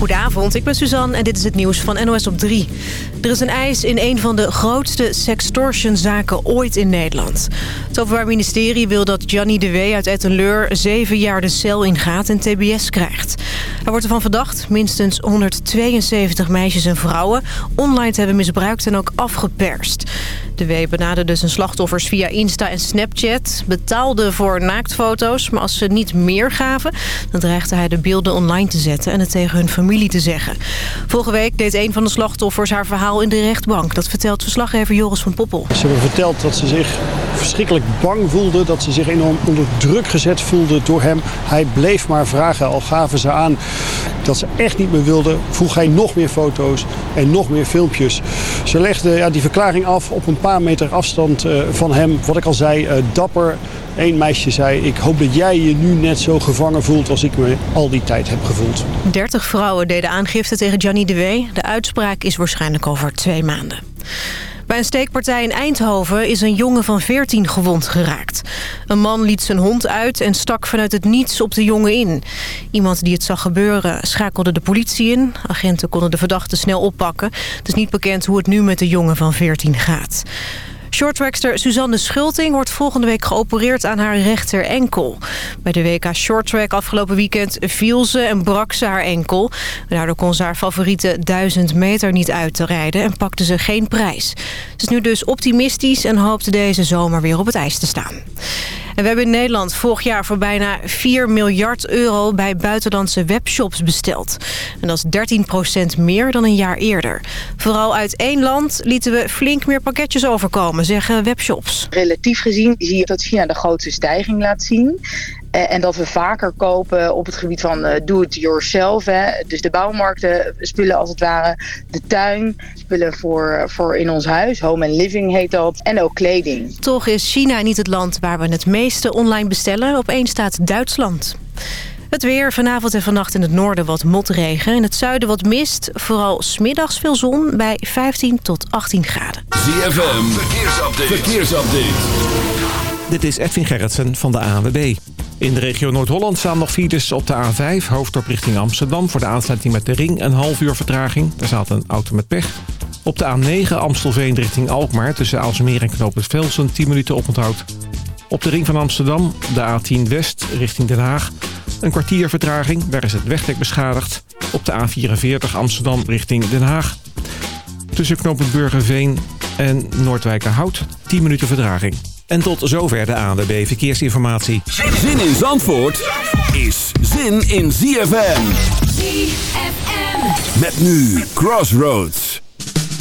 Goedenavond, ik ben Suzanne en dit is het nieuws van NOS op 3. Er is een eis in een van de grootste sextortionzaken ooit in Nederland. Het Openbaar Ministerie wil dat Gianni de Wee uit Ettenleur... zeven jaar de cel ingaat en tbs krijgt. Hij wordt ervan verdacht minstens 172 meisjes en vrouwen... online te hebben misbruikt en ook afgeperst. De Wee benaderde zijn slachtoffers via Insta en Snapchat... betaalde voor naaktfoto's, maar als ze niet meer gaven... dan dreigde hij de beelden online te zetten en het tegen hun familie te zeggen. Vorige week deed een van de slachtoffers haar verhaal in de rechtbank. Dat vertelt verslaggever Joris van Poppel. Ze hebben verteld dat ze zich verschrikkelijk bang voelde. Dat ze zich enorm onder druk gezet voelde door hem. Hij bleef maar vragen. Al gaven ze aan dat ze echt niet meer wilde. Vroeg hij nog meer foto's en nog meer filmpjes. Ze legde ja, die verklaring af op een paar meter afstand uh, van hem. Wat ik al zei, uh, dapper. Eén meisje zei, ik hoop dat jij je nu net zo gevangen voelt als ik me al die tijd heb gevoeld. 30 vrouwen deden aangifte tegen Gianni de Wee. De uitspraak is waarschijnlijk over twee maanden. Bij een steekpartij in Eindhoven is een jongen van 14 gewond geraakt. Een man liet zijn hond uit en stak vanuit het niets op de jongen in. Iemand die het zag gebeuren schakelde de politie in. Agenten konden de verdachte snel oppakken. Het is niet bekend hoe het nu met de jongen van 14 gaat. Shorttrackster Suzanne Schulting wordt volgende week geopereerd aan haar rechter enkel. Bij de WK Shorttrack afgelopen weekend viel ze en brak ze haar enkel. Daardoor kon ze haar favoriete 1000 meter niet uit te rijden en pakte ze geen prijs. Ze is nu dus optimistisch en hoopt deze zomer weer op het ijs te staan. En we hebben in Nederland vorig jaar voor bijna 4 miljard euro bij buitenlandse webshops besteld. En dat is 13% meer dan een jaar eerder. Vooral uit één land lieten we flink meer pakketjes overkomen, zeggen webshops. Relatief gezien zie je dat China de grootste stijging laat zien. En dat we vaker kopen op het gebied van uh, do-it-yourself. Dus de bouwmarkten, spullen als het ware. De tuin, spullen voor, voor in ons huis. Home and living heet dat. En ook kleding. Toch is China niet het land waar we het meeste online bestellen. Op één staat Duitsland. Het weer, vanavond en vannacht in het noorden wat motregen. In het zuiden wat mist, vooral smiddags veel zon bij 15 tot 18 graden. ZFM, verkeersupdate. verkeersupdate. Dit is Edwin Gerritsen van de ANWB. In de regio Noord-Holland staan nog files op de A5, hoofddorp richting Amsterdam... voor de aansluiting met de ring, een half uur vertraging. Daar staat een auto met pech. Op de A9 Amstelveen richting Alkmaar tussen Aalsmeer en Knoopend Velsen 10 minuten oponthoud. Op de ring van Amsterdam, de A10 West richting Den Haag... een kwartier vertraging, daar is het wegdek beschadigd. Op de A44 Amsterdam richting Den Haag. Tussen Knoopend Burgerveen en Noordwijkerhout 10 minuten vertraging. En tot zover de ANWB Verkeersinformatie. Zin in Zandvoort is zin in ZFM. ZFM. Met nu Crossroads.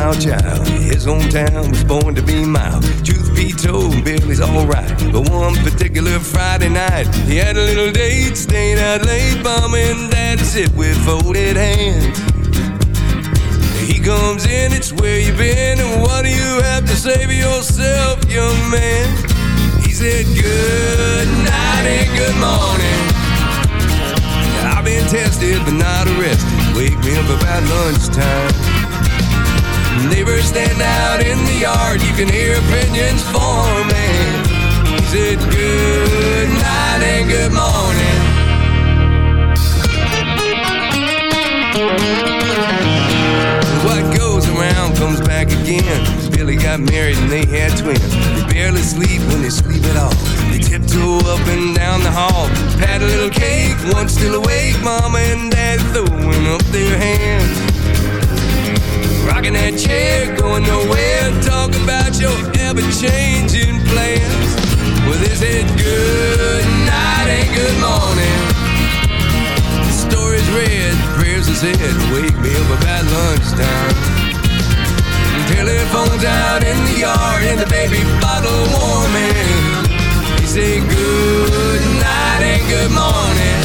wild child. His hometown was born to be mild. Truth be told, Billy's alright. But one particular Friday night, he had a little date, staying out late, mom and dad sit with folded hands. He comes in, it's where you've been, and what do you have to say for yourself, young man? He said, Good night and good morning. I've been tested but not arrested. Wake me up about lunchtime. Neighbors stand out in the yard. You can hear opinions forming. He said, Good night and good morning. What goes around comes back again. Billy got married and they had twins. They barely sleep when they sleep at all. They tiptoe up and down the hall. Pat a little cake, one still awake. Mama and dad throwing up their hands. Rocking that chair, going nowhere. Talking about your ever-changing plans. Well, they said good night and good morning. The story's read, prayers are said. Wake me up about lunchtime. Telephones out in the yard and the baby bottle warming. They say good night and good morning.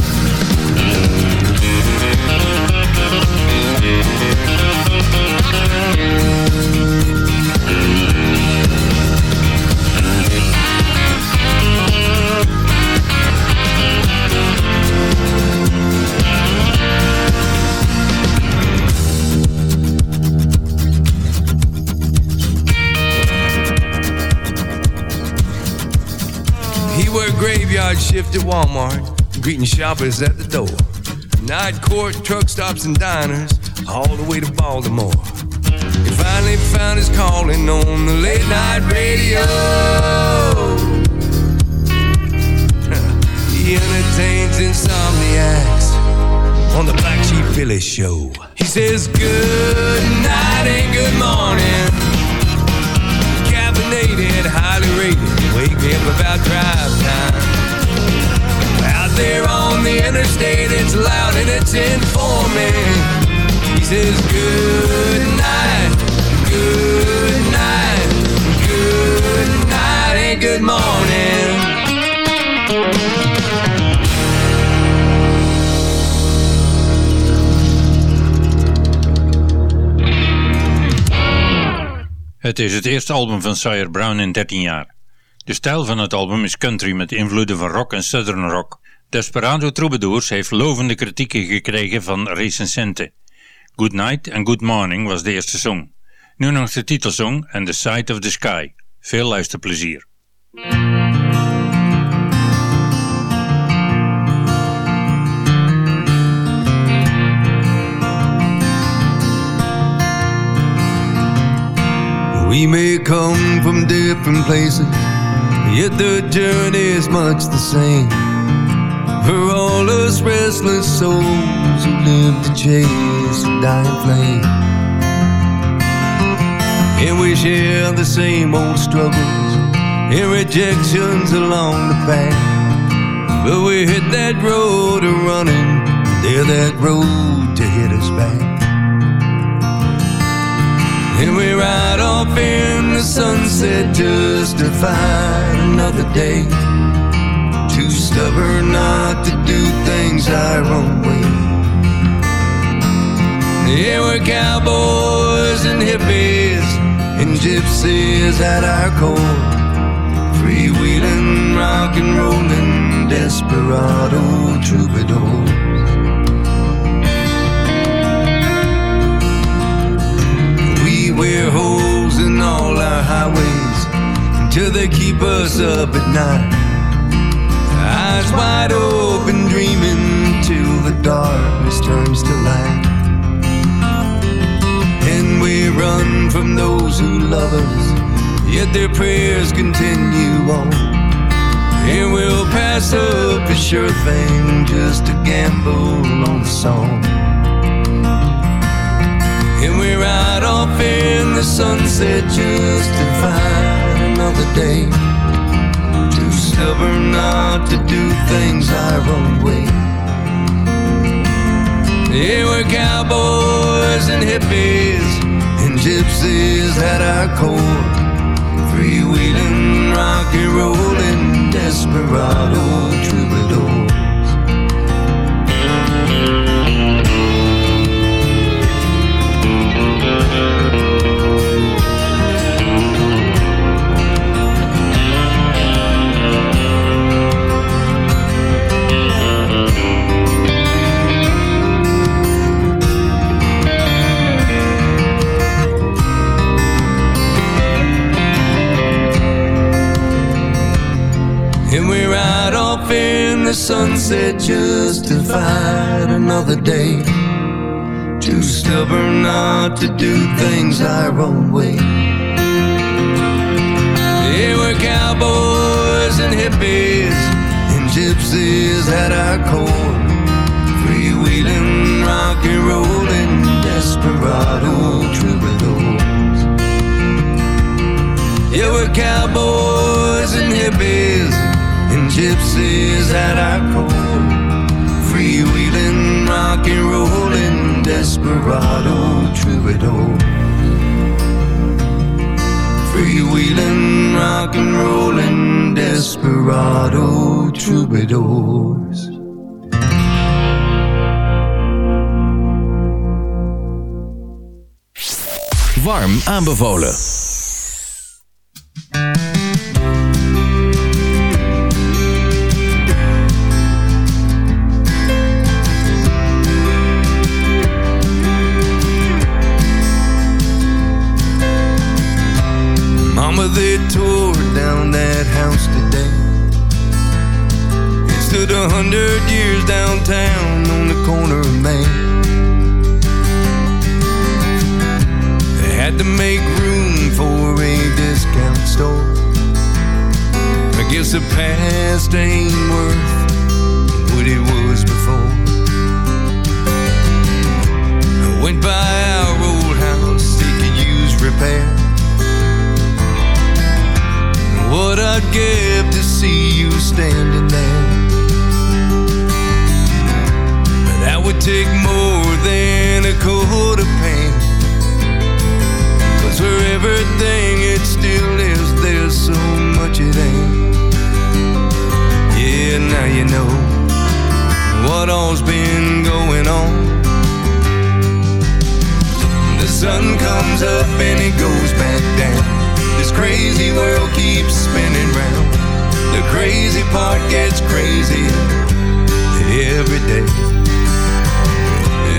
Graveyard shift at Walmart, greeting shoppers at the door. Night court, truck stops, and diners, all the way to Baltimore. He finally found his calling on the late night radio. he entertains insomniacs on the Black Sheep Billy Show. He says good night and good morning. Caffeinated, highly rated, wake me up about drive time there on the interstate, it's loud and it's informing. He says, Good night, good night, good night, and good morning. Het is het eerste album van Sire Brown in 13 jaar. De stijl van het album is country met invloeden van rock en southern rock. Desperado Troubadours heeft lovende kritieken gekregen van recensenten. Good Night and Good Morning was de eerste song. Nu nog de titelsong and The Sight of the Sky. Veel luisterplezier. We may come from different places, yet the journey is much the same. For all us restless souls who live to chase a dying flame. And we share the same old struggles and rejections along the path. But we hit that road of running, there that road to hit us back. And we ride off in the sunset just to find another day too stubborn not to do things our own way. Yeah, we're cowboys and hippies and gypsies at our core. Freewheeling, rock and rolling, desperado troubadours. We wear holes in all our highways until they keep us up at night eyes wide open, dreaming till the darkness turns to light. And we run from those who love us, yet their prayers continue on. And we'll pass up a sure thing just to gamble on the song. And we ride off in the sunset just to find another day Too stubborn not to do things our own way. Yeah, we're cowboys and hippies and gypsies at our core. Freewheeling, rock and rolling, desperado troubadours. Sunset just another day. Too stubborn not to do things our own way. Yeah, we're cowboys and hippies and gypsies at our core. Freewheeling, gypsies at our core. Freewheeling, rock and rolling, desperado troubadour. Freewheeling, rock and rolling, desperado troubadours. Warm aanbevolen. Spinning round. The crazy part gets crazier every day.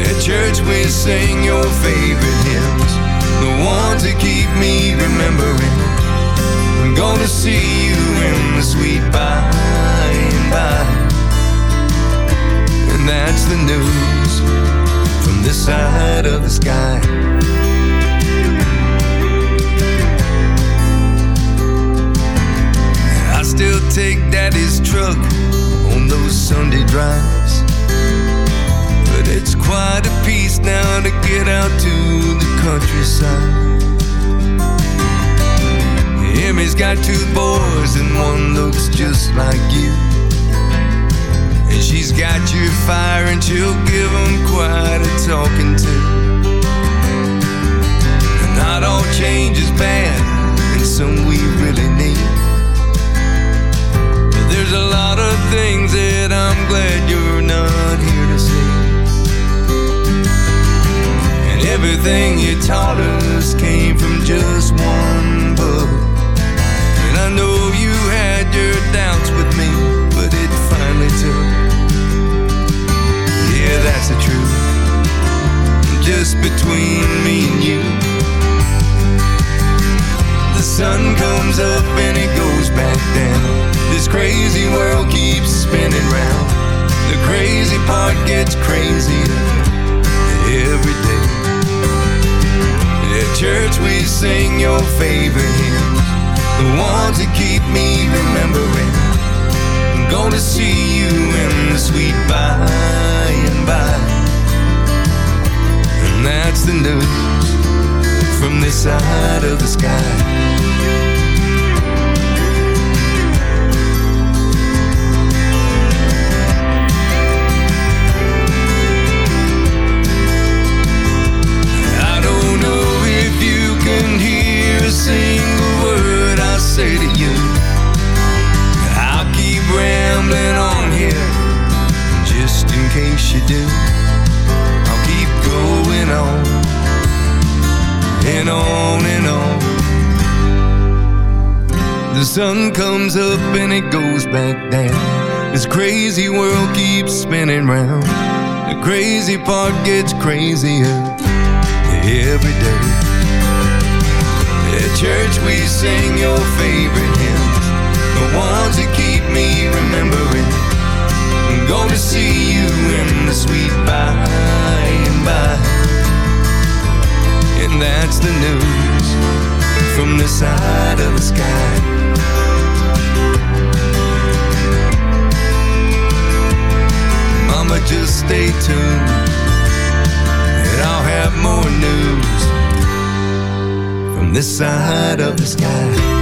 At church we sing your favorite hymns, the ones that keep me remembering. I'm gonna see you in the sweet by and by. And that's the news from this side of the sky. Still take daddy's truck on those Sunday drives. But it's quite a piece now to get out to the countryside. Emmy's got two boys and one looks just like you. And she's got your fire and she'll give them quite a talking to. And not all change is bad, and some we really need. There's a lot of things that I'm glad you're not here to see. And everything you taught us came from just one book. And I know you had your doubts with me, but it finally took. Yeah, that's the truth. Just between me and you. Sun comes up and it goes back down. This crazy world keeps spinning round. The crazy part gets crazier every day. At church we sing your favorite hymns, the ones that keep me remembering. I'm gonna see you in the sweet by and by. And that's the news from this side of the sky. I sun comes up and it goes back down. This crazy world keeps spinning round. The crazy part gets crazier every day. At church we sing your favorite hymns, the ones that keep me remembering. I'm gonna see you in the sweet by and by. And that's the news from the side of the sky. Mama, just stay tuned, and I'll have more news from this side of the sky.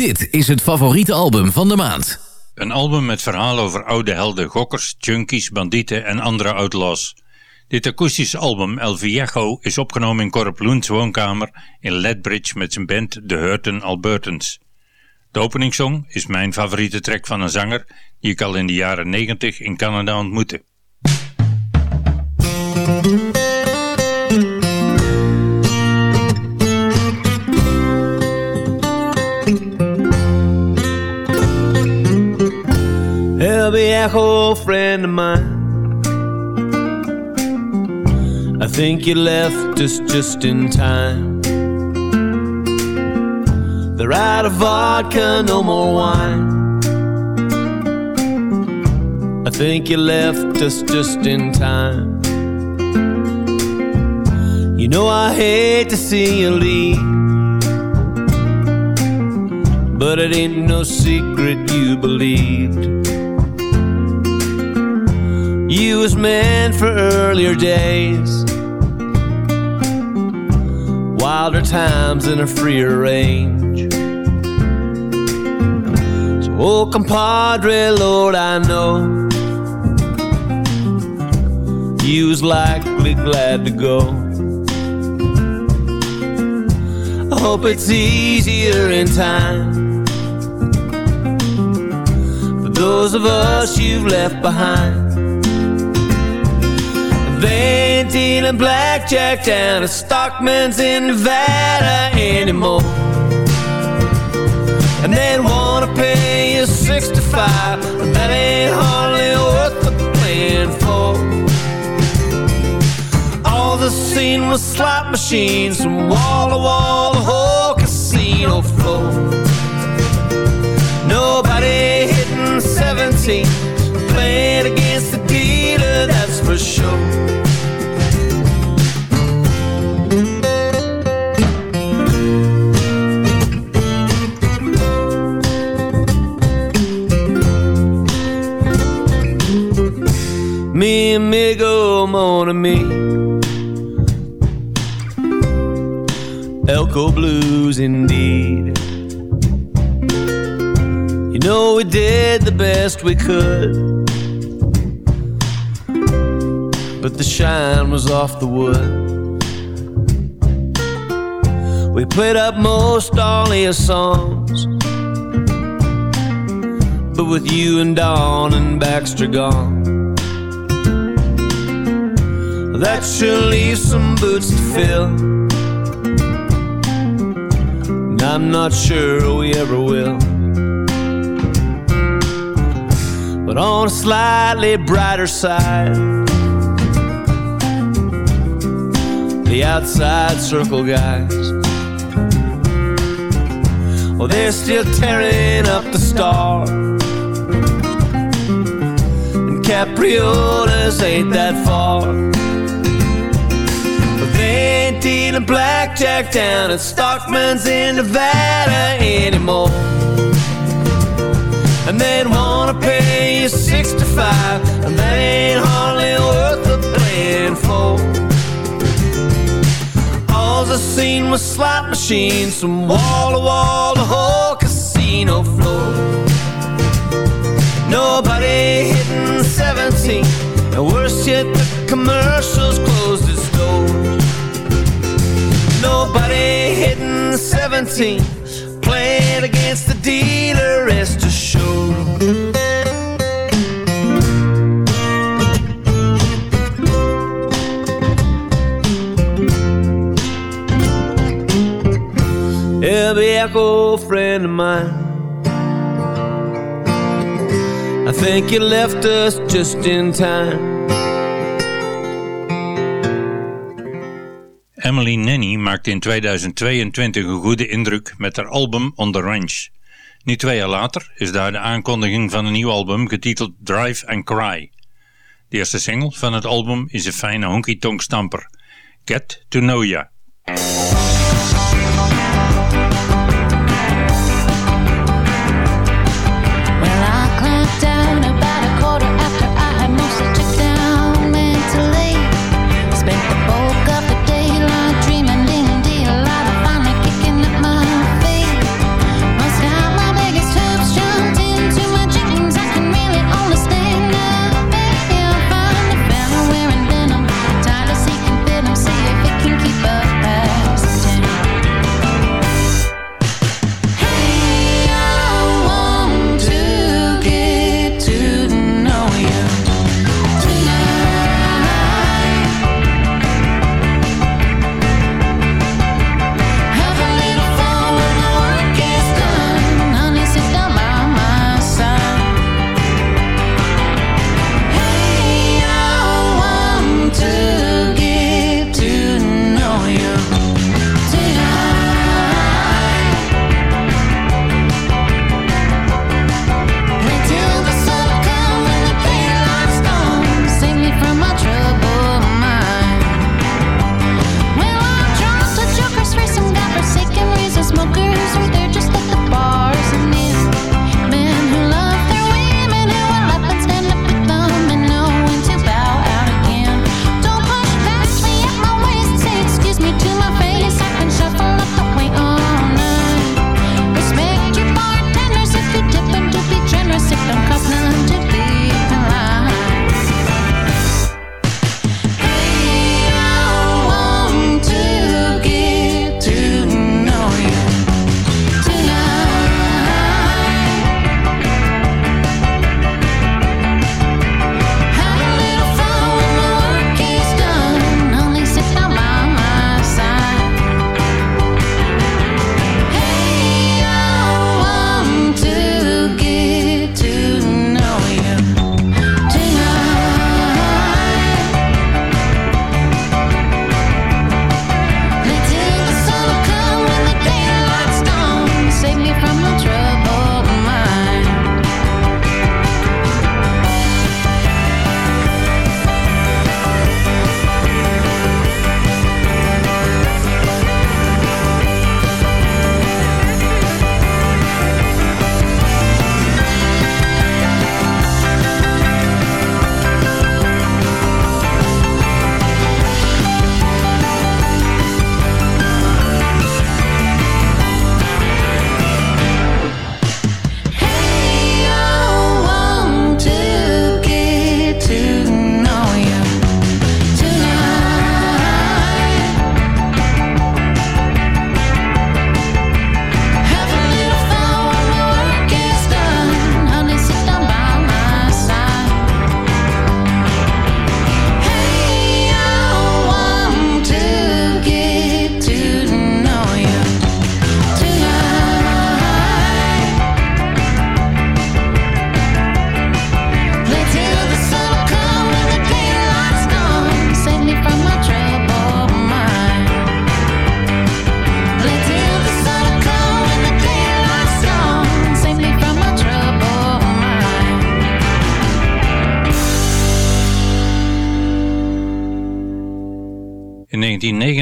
Dit is het favoriete album van de maand. Een album met verhalen over oude helden, gokkers, junkies, bandieten en andere outlaws. Dit akoestische album, El Viejo, is opgenomen in Corp Loens woonkamer in Lethbridge met zijn band The Hurton Albertans. De openingssong is mijn favoriete track van een zanger die ik al in de jaren 90 in Canada ontmoette. Every friend of mine. I think you left us just in time. They're out of vodka, no more wine. I think you left us just in time. You know I hate to see you leave. But it ain't no secret you believed. You was meant for earlier days wilder times in a freer range. So, oh, compadre, Lord, I know you was likely glad to go. I hope it's easier in time for those of us you've left behind. They ain't dealing blackjack down at Stockman's in Nevada anymore. And they wanna pay you 65, but that ain't hardly worth the playing for. All the scene was slot machines from wall to wall, the whole casino floor. Nobody hitting 17, best we could. But the shine was off the wood. We played up most all your songs. But with you and Dawn and Baxter gone. That sure leaves some boots to fill. And I'm not sure we ever will. On a slightly brighter side, the outside circle guys. Well, they're still tearing up the star. And Capriola's ain't that far. They ain't dealing blackjack down at Stockman's in Nevada anymore. And they'd wanna pay you 65, and that ain't hardly worth the playing for. All the scene was slot machines from wall to wall, the whole casino floor. Nobody hitting 17, and worse yet, the commercials closed its doors. Nobody hitting 17, playing against the dealer, I think you left us just in time. Emily Nanny maakte in 2022 een goede indruk met haar album On The Range. Nu twee jaar later is daar de aankondiging van een nieuw album getiteld Drive and Cry. De eerste single van het album is een fijne honky-tonk stamper. Get To Know Ya.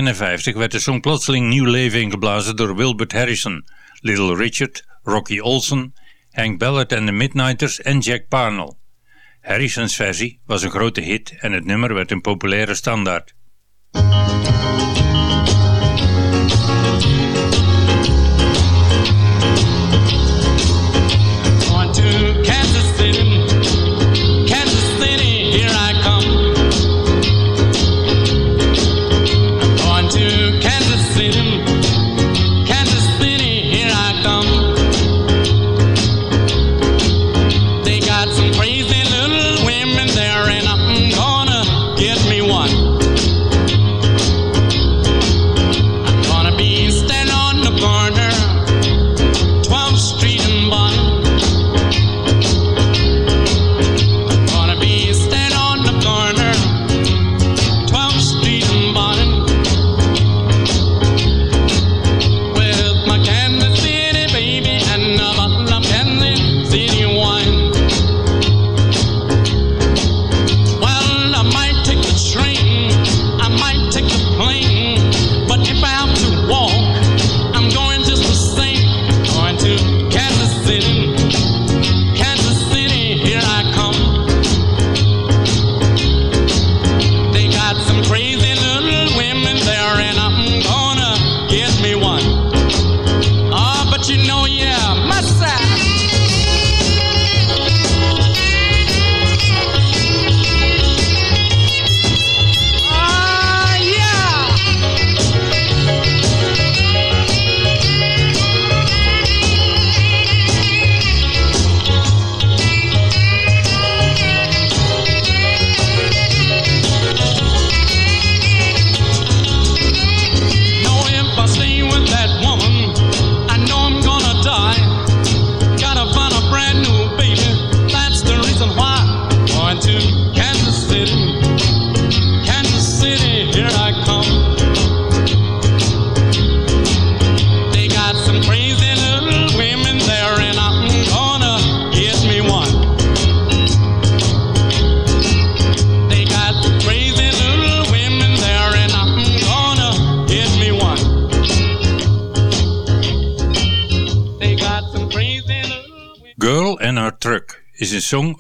1959 werd de song plotseling nieuw leven ingeblazen door Wilbert Harrison, Little Richard, Rocky Olsen, Hank Ballard en de Midnighters en Jack Parnell. Harrisons versie was een grote hit en het nummer werd een populaire standaard.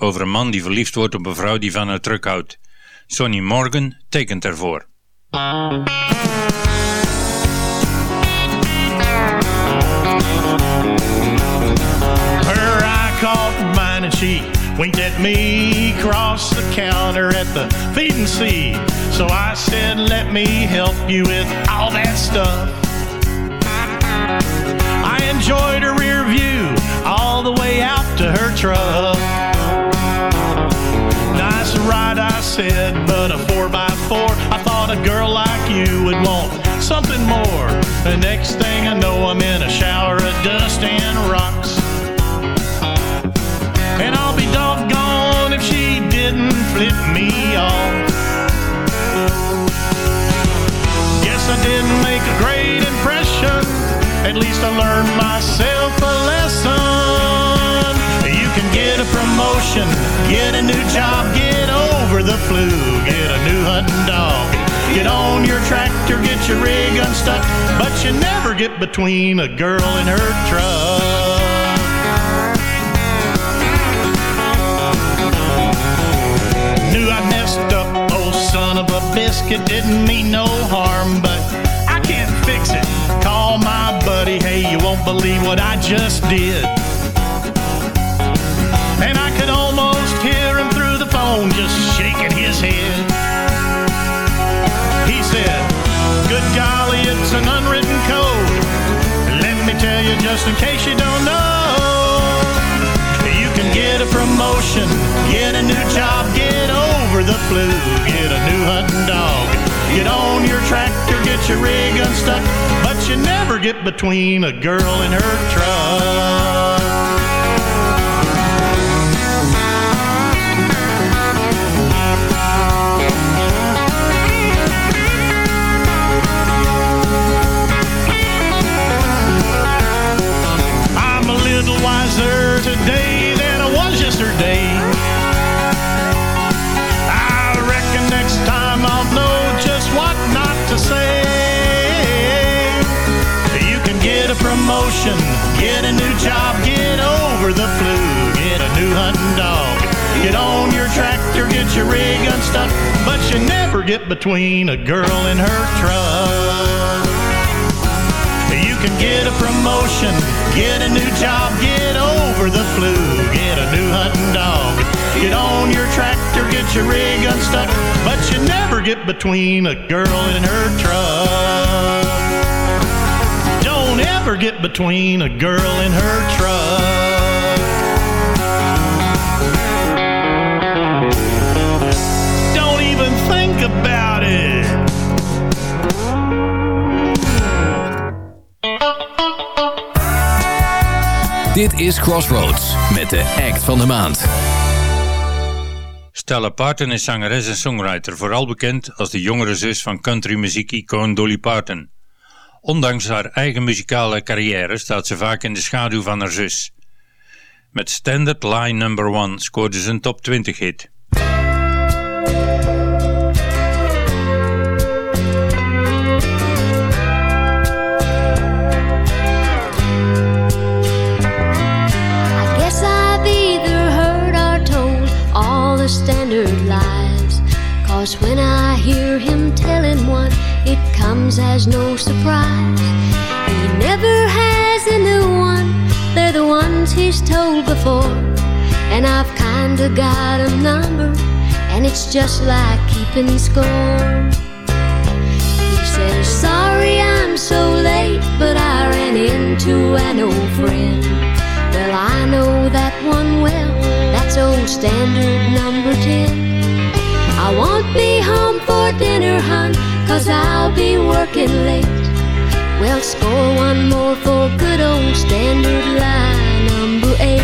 Over een man die verliefd wordt op een vrouw die van haar truck houdt. Sonny Morgan tekent ervoor. Her eye caught mine and she winked at me across the counter at the feed and seed. So I said, let me help you with all that stuff. I enjoyed her rear view all the way out to her truck. Ride, I said, but a four by four. I thought a girl like you would want something more. The next thing I know, I'm in a shower of dust and rocks. And I'll be doggone if she didn't flip me off. Guess I didn't make a great impression. At least I learned myself a lesson. Get a promotion, get a new job, get over the flu, get a new hunting dog. Get on your tractor, get your rig unstuck, but you never get between a girl and her truck. Knew I messed up, oh son of a biscuit, didn't mean no harm, but I can't fix it. Call my buddy, hey, you won't believe what I just did. The just shaking his head. He said, Good golly, it's an unwritten code. Let me tell you just in case you don't know. You can get a promotion, get a new job, get over the flu, get a new hunting dog. Get on your tractor, get your rig unstuck, but you never get between a girl and her truck. promotion, get a new job, get over the flu, get a new hunting dog. Get on your tractor, get your rig unstuck, but you never get between a girl and her truck. You can get a promotion, get a new job, get over the flu, get a new hunting dog. Get on your tractor, get your rig unstuck, but you never get between a girl and her truck. Don't ever get between a girl and her truck. Don't even think about it. Dit is Crossroads met de act van de maand. Stella Parton is zangeres en songwriter, vooral bekend als de jongere zus van countrymuziek-icoon Dolly Parton. Ondanks haar eigen muzikale carrière staat ze vaak in de schaduw van haar zus. Met Standard Line Number 1 scoorde ze een top 20 hit. Standard lies. Cause when I hear him telling one, it comes as no surprise. He never has a new one, they're the ones he's told before. And I've kinda got a number, and it's just like keeping score. He says, Sorry I'm so late, but I ran into an old friend. Well, I know that one well, that's old standard working late. Well, score one more for good old standard lie number 8.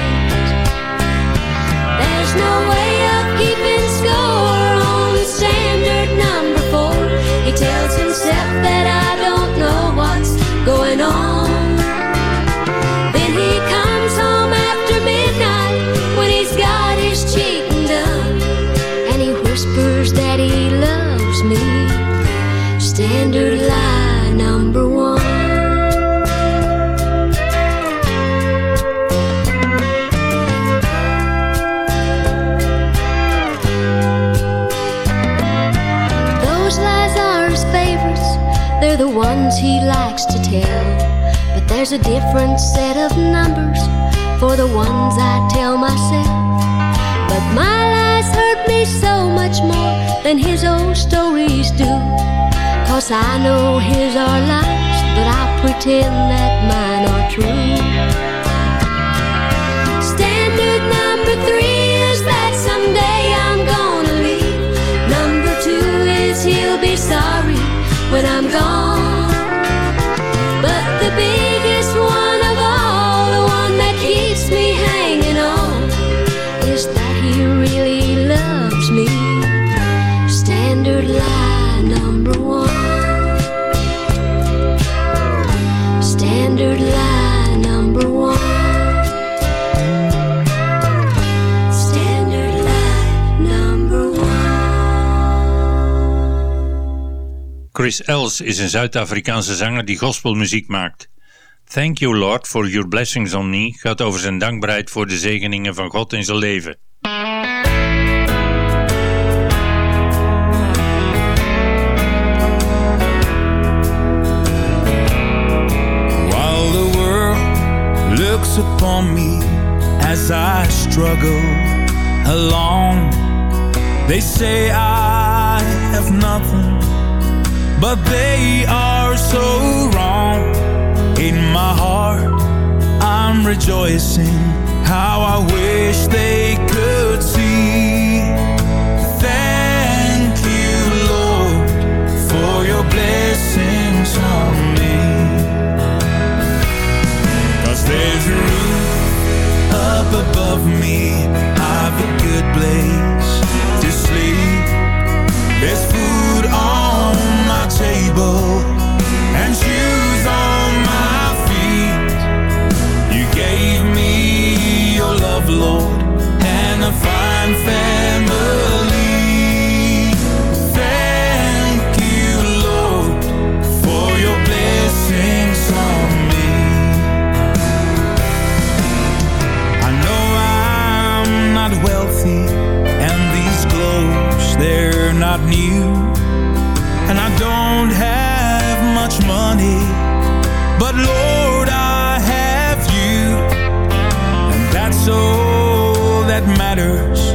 There's no way there's a different set of numbers for the ones I tell myself. But my lies hurt me so much more than his old stories do. Cause I know his are lies, but I pretend that mine are true. Standard number three is that someday I'm gonna leave. Number two is he'll be sorry when I'm gone. Chris Els is een Zuid-Afrikaanse zanger die gospelmuziek maakt. Thank you Lord for your blessings on me gaat over zijn dankbaarheid voor de zegeningen van God in zijn leven. While the world looks upon me as I struggle along, they say I have nothing, but they are so wrong. In my heart, I'm rejoicing how I wish they could see. Thank you, Lord, for your blessings on me. Cause there's a roof up above me. I've a good place not new, and I don't have much money, but Lord, I have you, and that's all that matters.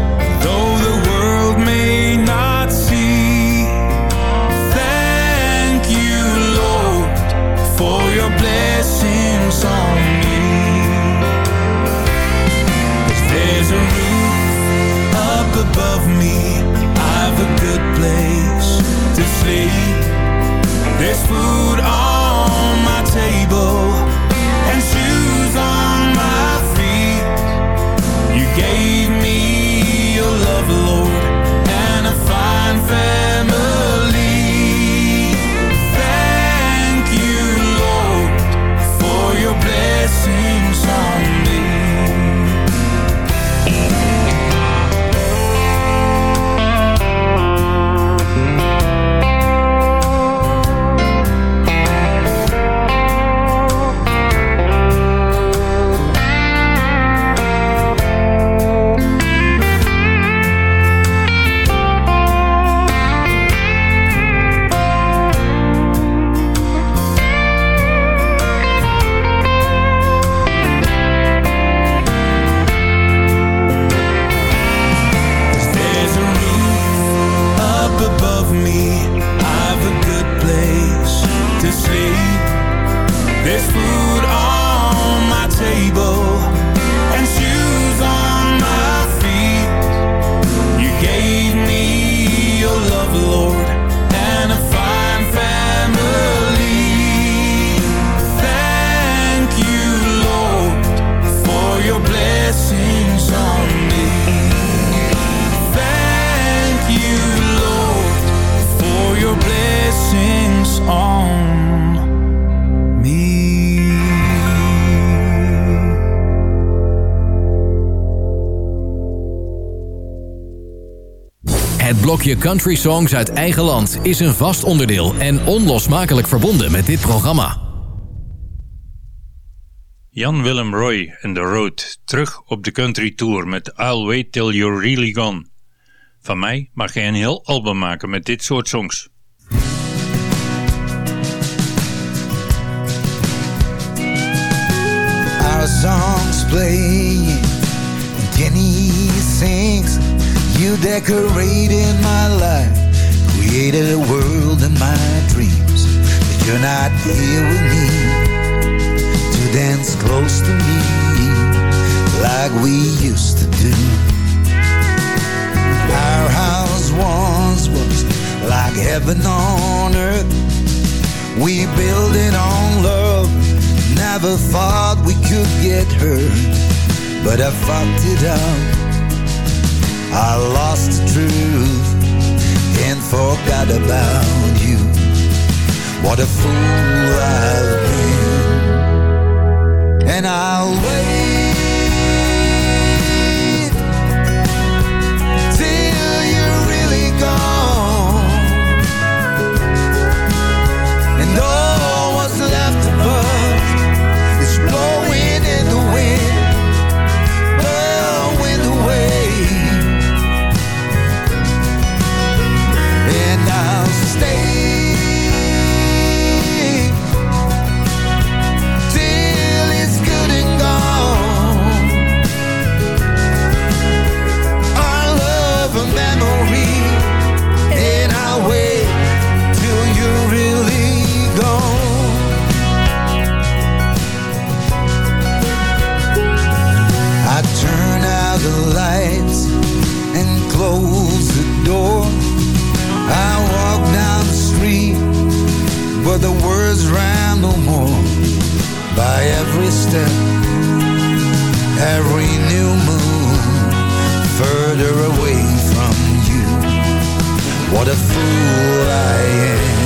Country Songs uit eigen land is een vast onderdeel en onlosmakelijk verbonden met dit programma. Jan Willem Roy en The Road terug op de country tour met I'll Wait Till You're Really Gone. Van mij mag je een heel album maken met dit soort songs. Our songs and sings. You decorated my life, created a world in my dreams. But you're not here with me to dance close to me like we used to do. Our house once was like heaven on earth. We built it on love. Never thought we could get hurt, but I fucked it up. I lost the truth and forgot about you. What a fool I've been. And I'll wait lights and close the door. I walk down the street, but the words rhyme no more. By every step, every new moon, further away from you. What a fool I am.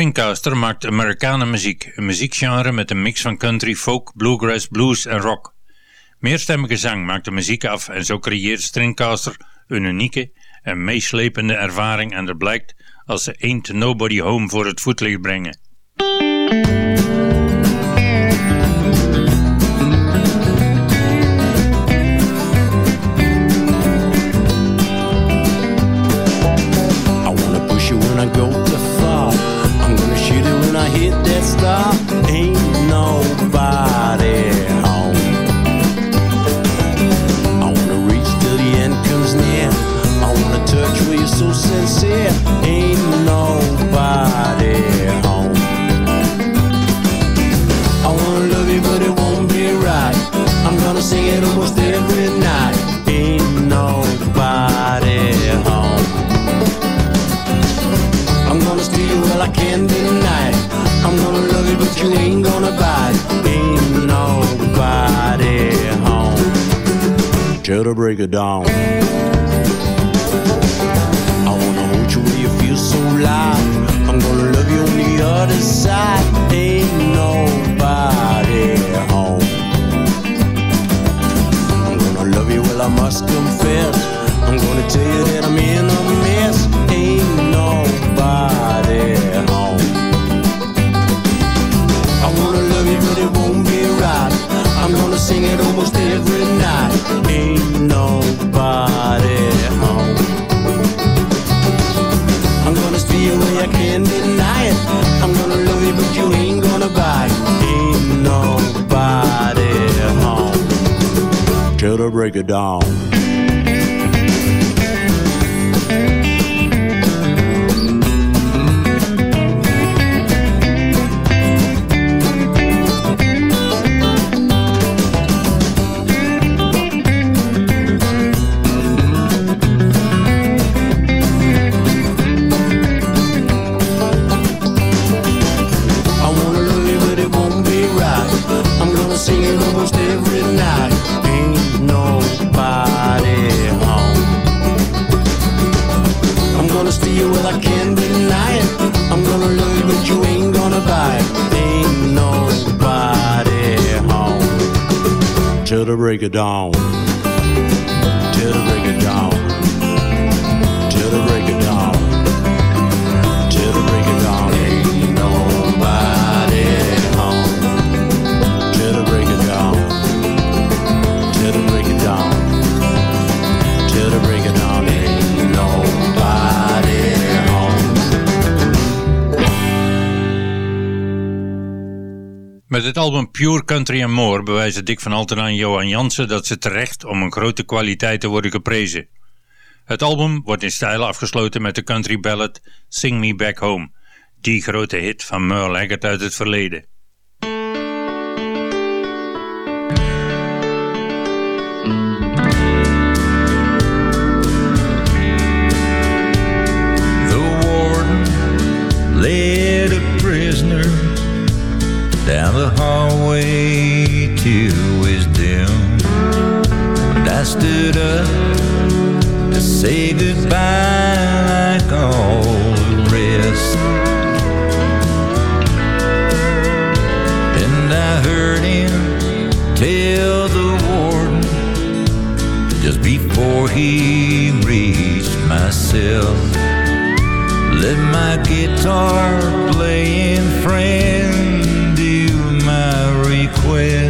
Stringcaster maakt Americana muziek, een muziekgenre met een mix van country, folk, bluegrass, blues en rock. Meerstemmige zang maakt de muziek af en zo creëert Stringcaster een unieke en meeslepende ervaring en dat blijkt als ze Ain't Nobody Home voor het voetlicht brengen. Ain't nobody home. I wanna reach till the end comes near. I wanna touch where you're so sincere. You ain't gonna buy. Ain't nobody home till the break of dawn. I wanna hold you where you feel so loud. I'm gonna love you on the other side. Ain't nobody home. I'm gonna love you well I must confess. I'm gonna tell you that I'm in a mess. Ain't nobody I'm gonna sing it almost every night. Ain't nobody home. I'm gonna steal away, I can't deny it. I'm gonna love you, but you ain't gonna buy it. Ain't nobody home. Till the break of dawn. The break of dawn. Het album Pure Country and More bewijzen Dick van Altena en Johan Jansen dat ze terecht om een grote kwaliteit te worden geprezen. Het album wordt in stijl afgesloten met de country ballad Sing Me Back Home, die grote hit van Merle Haggard uit het verleden. Down the hallway to his doom. And I stood up to say goodbye like all the rest. And I heard him tell the warden just before he reached myself. Let my guitar playing friend request.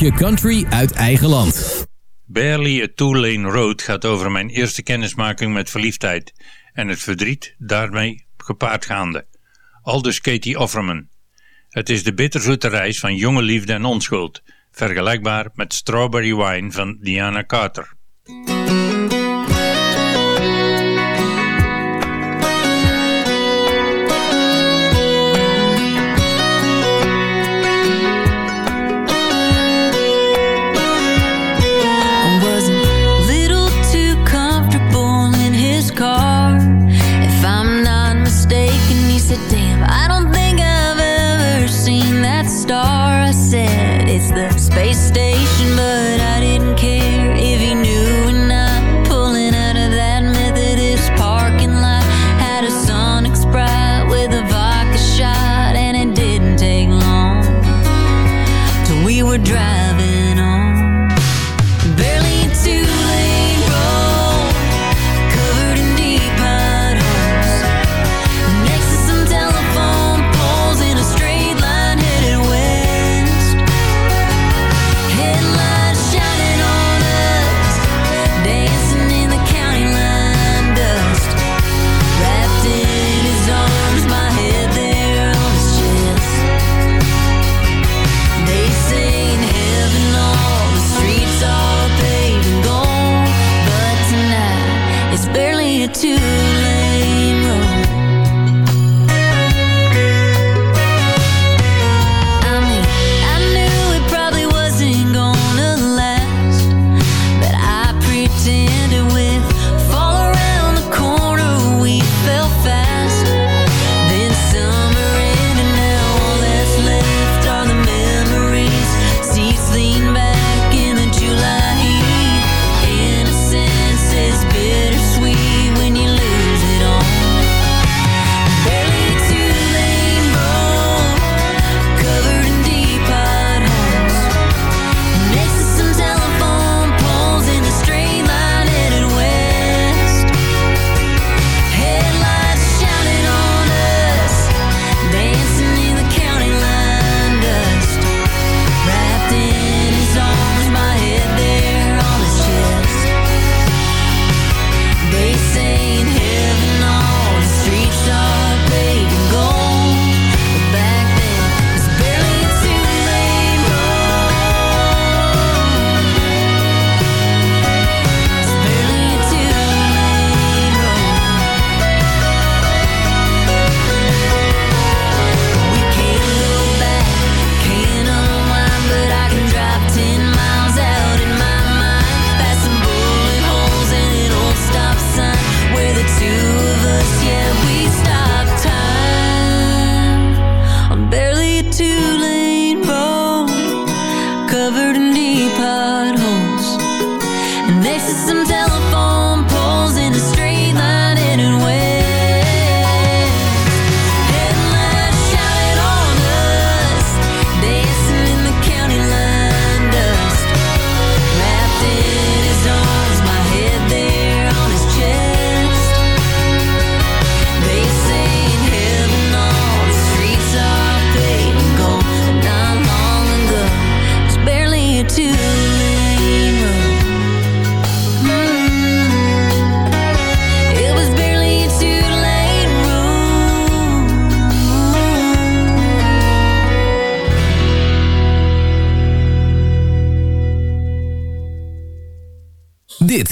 Je country uit eigen land. Barely a Two-Lane Road gaat over mijn eerste kennismaking met verliefdheid en het verdriet daarmee gepaardgaande. Aldus Katie Offerman. Het is de bitterzoete reis van jonge liefde en onschuld, vergelijkbaar met Strawberry Wine van Diana Carter.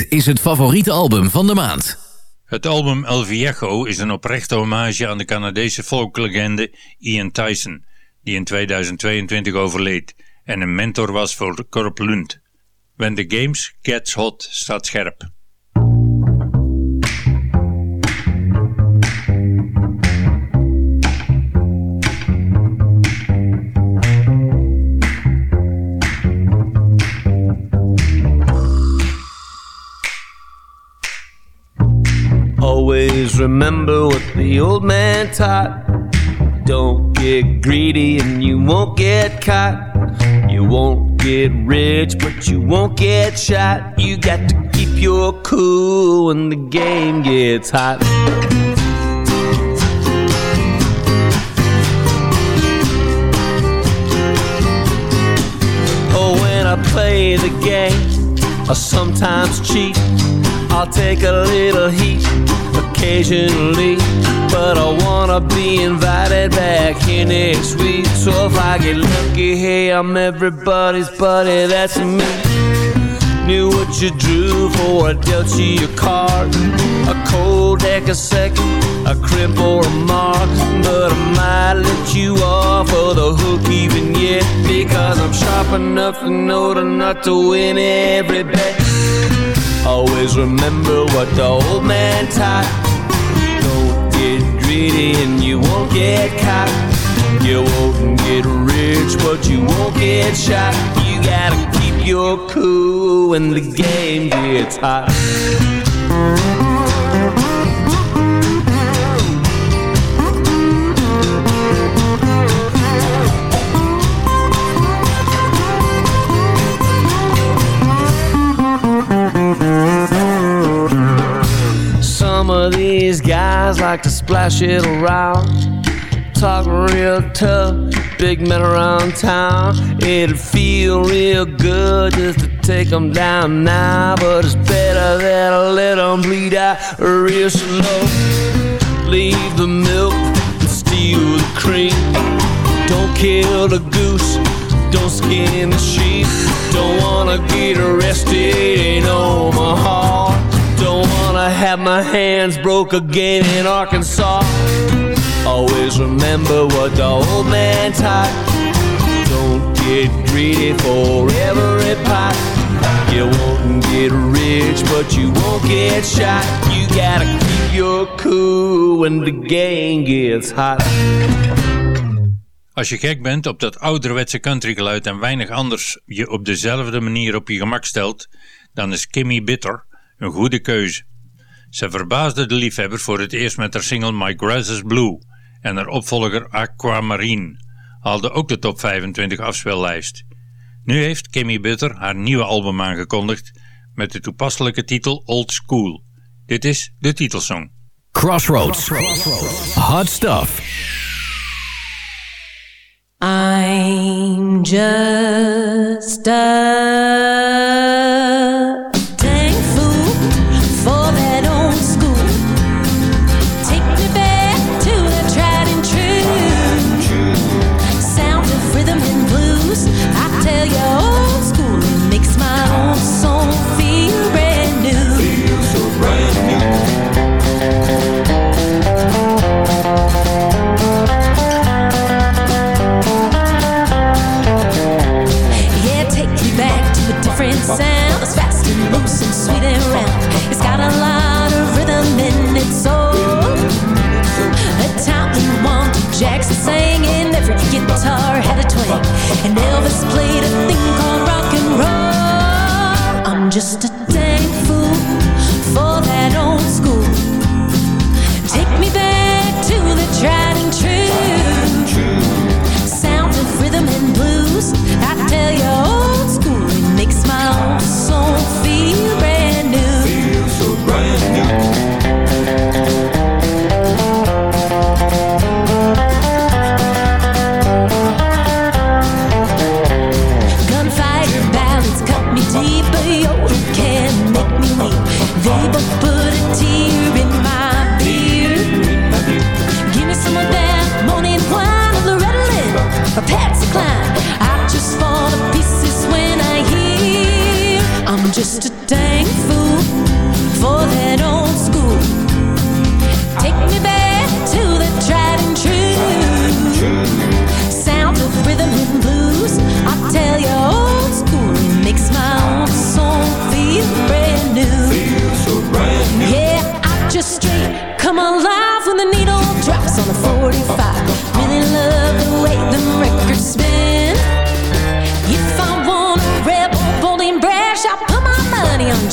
Is het favoriete album van de maand. Het album El Viejo is een oprechte hommage aan de Canadese folklegende Ian Tyson, die in 2022 overleed en een mentor was voor Corp Lund. When the Games Gets Hot staat scherp. Always remember what the old man taught. Don't get greedy and you won't get caught. You won't get rich, but you won't get shot. You got to keep your cool when the game gets hot. Oh, when I play the game, I sometimes cheat. I'll take a little heat occasionally, but I wanna be invited back here next week. So if I get lucky, hey, I'm everybody's buddy, that's me. Knew what you drew for I dealt you your card. A cold deck, a second, a crimp or a mark. But I might let you off of the hook even yet. Because I'm sharp enough to know to not to win every bet. Always remember what the old man taught. Greedy and you won't get caught. You won't get rich, but you won't get shot. You gotta keep your cool when the game gets hot. Some of these guys like to splash it around. Talk real tough, big men around town. It'd feel real good just to take them down now. But it's better that I let them bleed out real slow. Leave the milk and steal the cream. Don't kill the goose, don't skin the sheep. Don't wanna get arrested in Omaha. Don't wanna have my hands broke again in Arkansas. Always remember what the old man taught. Don't get greedy for every pot. You won't get rich, but you won't get shot. You gotta keep your cool when the game gets hot. Als je gek bent op dat ouderwetse countrygeluid en weinig anders je op dezelfde manier op je gemak stelt, dan is Kimmy Bitter een goede keuze. Ze verbaasde de liefhebber voor het eerst met haar single My Grass is Blue en haar opvolger Aquamarine haalde ook de top 25 afspeellijst. Nu heeft Kimmy Butter haar nieuwe album aangekondigd met de toepasselijke titel Old School. Dit is de titelsong. Crossroads. Hot stuff. I'm just a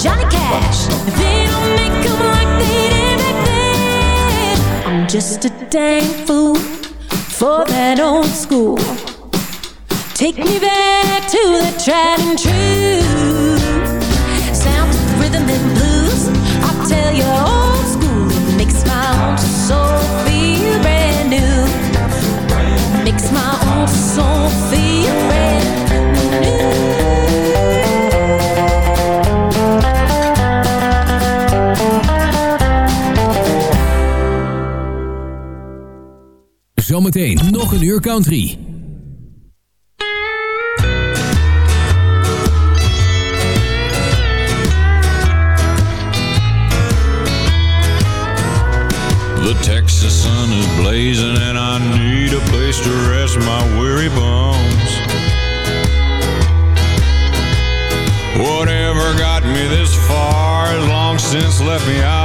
Johnny Cash. They don't make 'em like they did back then. I'm just a dang fool for that old school. Take me back to the tried and true. Sound, rhythm, and blues. I'll tell you, old school makes my own soul feel brand new. Makes my own soul feel brand Zometeen nog een uur country. The Texas sun is blazing and I need a place to rest my weary bones. Whatever got me this far has long since left me out